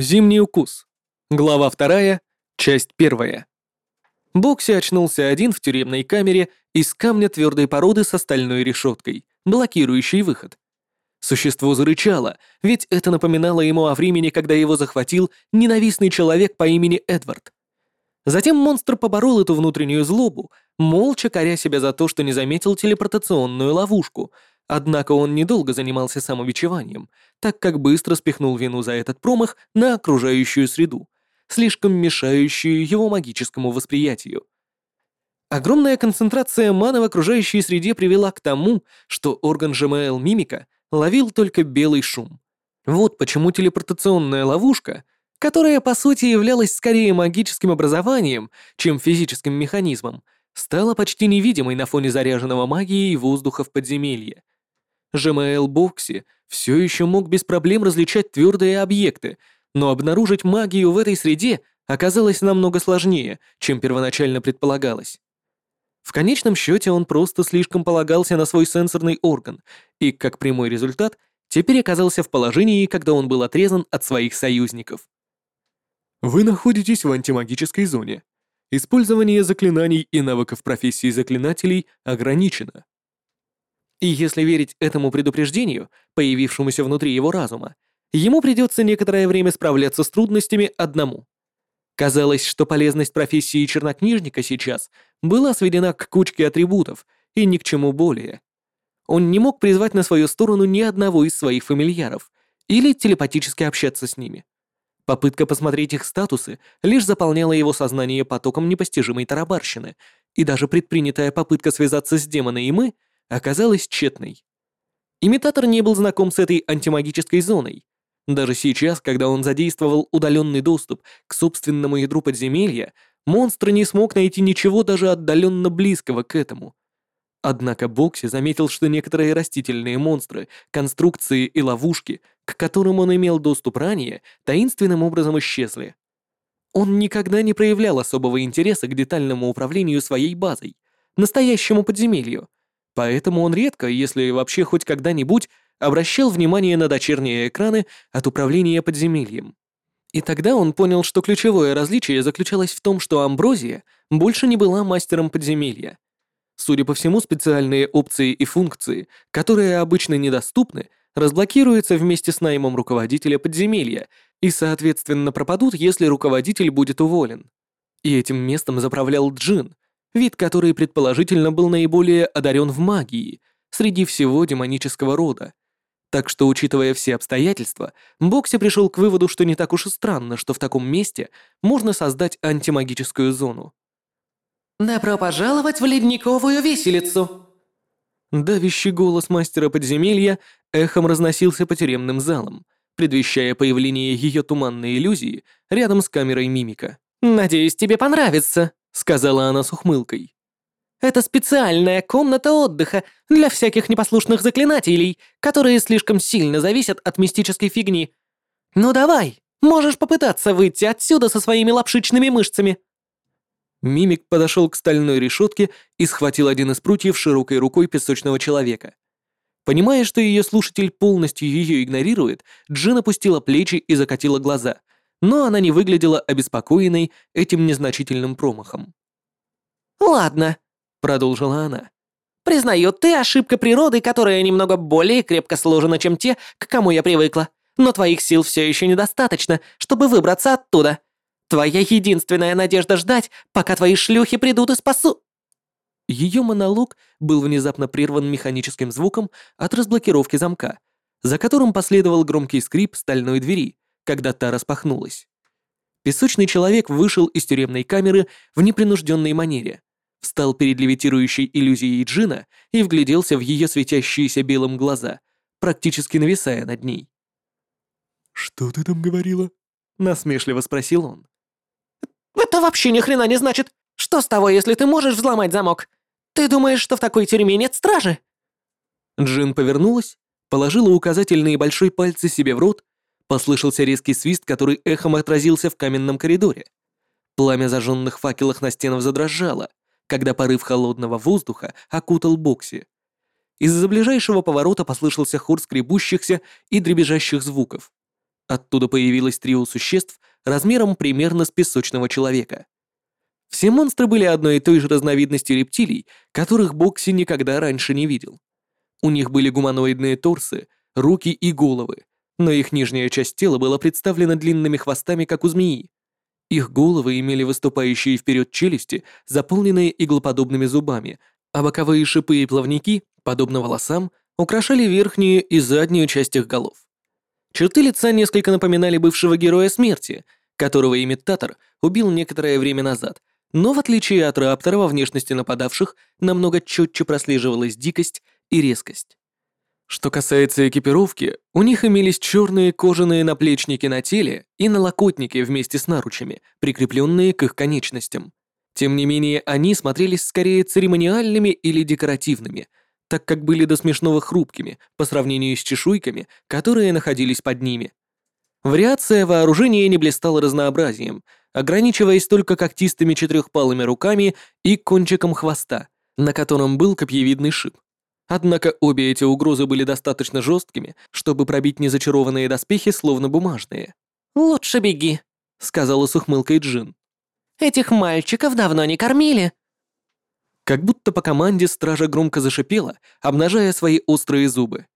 Зимний укус. Глава вторая, часть первая. Бокси очнулся один в тюремной камере из камня твердой породы с стальной решеткой, блокирующей выход. Существо зарычало, ведь это напоминало ему о времени, когда его захватил ненавистный человек по имени Эдвард. Затем монстр поборол эту внутреннюю злобу, молча коря себя за то, что не заметил телепортационную ловушку, Однако он недолго занимался самобичеванием, так как быстро спихнул вину за этот промах на окружающую среду, слишком мешающую его магическому восприятию. Огромная концентрация маны в окружающей среде привела к тому, что орган ЖМЛ мимика ловил только белый шум. Вот почему телепортационная ловушка, которая по сути являлась скорее магическим образованием, чем физическим механизмом, стала почти невидимой на фоне заряженного магией воздуха в подземелье. ЖМЛ Бокси все еще мог без проблем различать твердые объекты, но обнаружить магию в этой среде оказалось намного сложнее, чем первоначально предполагалось. В конечном счете он просто слишком полагался на свой сенсорный орган и, как прямой результат, теперь оказался в положении, когда он был отрезан от своих союзников. Вы находитесь в антимагической зоне. Использование заклинаний и навыков профессии заклинателей ограничено. И если верить этому предупреждению, появившемуся внутри его разума, ему придется некоторое время справляться с трудностями одному. Казалось, что полезность профессии чернокнижника сейчас была сведена к кучке атрибутов и ни к чему более. Он не мог призвать на свою сторону ни одного из своих фамильяров или телепатически общаться с ними. Попытка посмотреть их статусы лишь заполняла его сознание потоком непостижимой тарабарщины, и даже предпринятая попытка связаться с демоной и мы — оказалась тщетной. Имитатор не был знаком с этой антимагической зоной. Даже сейчас, когда он задействовал удаленный доступ к собственному ядру подземелья, монстр не смог найти ничего даже отдаленно близкого к этому. Однако Бокси заметил, что некоторые растительные монстры, конструкции и ловушки, к которым он имел доступ ранее, таинственным образом исчезли. Он никогда не проявлял особого интереса к детальному управлению своей базой, настоящему подземелью, Поэтому он редко, если вообще хоть когда-нибудь, обращал внимание на дочерние экраны от управления подземельем. И тогда он понял, что ключевое различие заключалось в том, что Амброзия больше не была мастером подземелья. Судя по всему, специальные опции и функции, которые обычно недоступны, разблокируются вместе с наймом руководителя подземелья и, соответственно, пропадут, если руководитель будет уволен. И этим местом заправлял Джин, вид который предположительно был наиболее одарен в магии среди всего демонического рода. Так что, учитывая все обстоятельства, Бокси пришел к выводу, что не так уж и странно, что в таком месте можно создать антимагическую зону. «Добро пожаловать в ледниковую виселицу!» Давящий голос мастера подземелья эхом разносился по тюремным залам, предвещая появление ее туманной иллюзии рядом с камерой мимика. «Надеюсь, тебе понравится!» — сказала она с ухмылкой. «Это специальная комната отдыха для всяких непослушных заклинателей, которые слишком сильно зависят от мистической фигни. Ну давай, можешь попытаться выйти отсюда со своими лапшичными мышцами». Мимик подошел к стальной решетке и схватил один из прутьев широкой рукой песочного человека. Понимая, что ее слушатель полностью ее игнорирует, Джин опустила плечи и закатила глаза, но она не выглядела обеспокоенной этим незначительным промахом. «Ладно», — продолжила она. «Признаю, ты ошибка природы, которая немного более крепко сложена, чем те, к кому я привыкла. Но твоих сил все еще недостаточно, чтобы выбраться оттуда. Твоя единственная надежда ждать, пока твои шлюхи придут и спасу...» Ее монолог был внезапно прерван механическим звуком от разблокировки замка, за которым последовал громкий скрип стальной двери, когда та распахнулась. Песочный человек вышел из тюремной камеры в непринужденной манере, встал перед левитирующей иллюзией Джина и вгляделся в ее светящиеся белым глаза, практически нависая над ней. «Что ты там говорила?» — насмешливо спросил он. «Это вообще ни хрена не значит. Что с того, если ты можешь взломать замок? Ты думаешь, что в такой тюрьме нет стражи?» Джин повернулась, положила указательные и большой пальцы себе в рот Послышался резкий свист, который эхом отразился в каменном коридоре. Пламя зажженных факелов на стенах задрожало, когда порыв холодного воздуха окутал Бокси. Из-за ближайшего поворота послышался хор скребущихся и дребезжащих звуков. Оттуда появилось трио существ размером примерно с песочного человека. Все монстры были одной и той же разновидности рептилий, которых Бокси никогда раньше не видел. У них были гуманоидные торсы, руки и головы, но их нижняя часть тела была представлена длинными хвостами, как у змеи. Их головы имели выступающие вперед челюсти, заполненные иглоподобными зубами, а боковые шипы и плавники, подобно волосам, украшали верхнюю и заднюю часть их голов. Черты лица несколько напоминали бывшего героя смерти, которого имитатор убил некоторое время назад, но в отличие от Раптора во внешности нападавших намного четче прослеживалась дикость и резкость. Что касается экипировки, у них имелись черные кожаные наплечники на теле и налокотники вместе с наручами, прикрепленные к их конечностям. Тем не менее, они смотрелись скорее церемониальными или декоративными, так как были до смешного хрупкими по сравнению с чешуйками, которые находились под ними. Вариация вооружения не блистала разнообразием, ограничиваясь только когтистыми четырехпалыми руками и кончиком хвоста, на котором был копьевидный шип. Однако обе эти угрозы были достаточно жесткими, чтобы пробить незачарованные доспехи, словно бумажные. «Лучше беги», — сказала с ухмылкой Джин. «Этих мальчиков давно не кормили». Как будто по команде стража громко зашипела, обнажая свои острые зубы.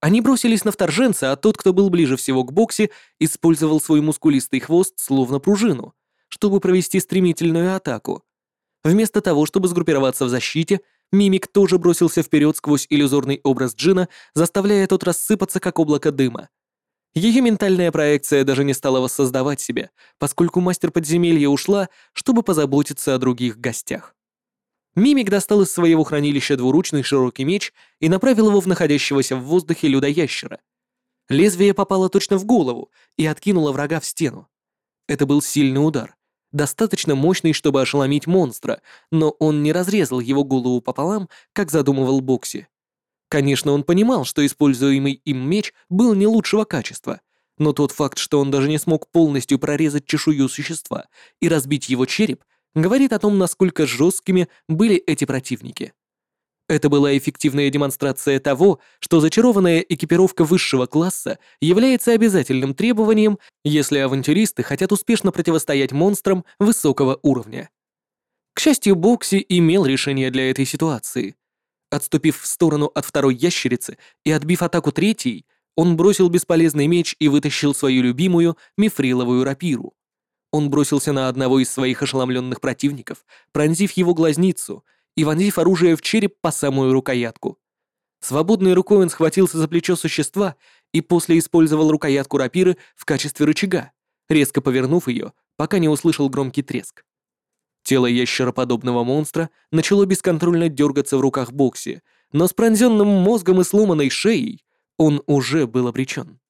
Они бросились на вторженца, а тот, кто был ближе всего к боксе, использовал свой мускулистый хвост словно пружину, чтобы провести стремительную атаку. Вместо того, чтобы сгруппироваться в защите, Мимик тоже бросился вперед сквозь иллюзорный образ Джина, заставляя тот рассыпаться, как облако дыма. Ее ментальная проекция даже не стала воссоздавать себя, поскольку мастер подземелья ушла, чтобы позаботиться о других гостях. Мимик достал из своего хранилища двуручный широкий меч и направил его в находящегося в воздухе людоящера. Лезвие попало точно в голову и откинуло врага в стену. Это был сильный удар, достаточно мощный, чтобы ошеломить монстра, но он не разрезал его голову пополам, как задумывал Бокси. Конечно, он понимал, что используемый им меч был не лучшего качества, но тот факт, что он даже не смог полностью прорезать чешую существа и разбить его череп, говорит о том, насколько жесткими были эти противники. Это была эффективная демонстрация того, что зачарованная экипировка высшего класса является обязательным требованием, если авантюристы хотят успешно противостоять монстрам высокого уровня. К счастью, Бокси имел решение для этой ситуации. Отступив в сторону от второй ящерицы и отбив атаку третьей, он бросил бесполезный меч и вытащил свою любимую мифриловую рапиру. Он бросился на одного из своих ошеломленных противников, пронзив его глазницу — и вонзив оружие в череп по самую рукоятку. Свободной рукой он схватился за плечо существа и после использовал рукоятку рапиры в качестве рычага, резко повернув ее, пока не услышал громкий треск. Тело ящероподобного монстра начало бесконтрольно дергаться в руках Бокси, но с пронзенным мозгом и сломанной шеей он уже был обречен.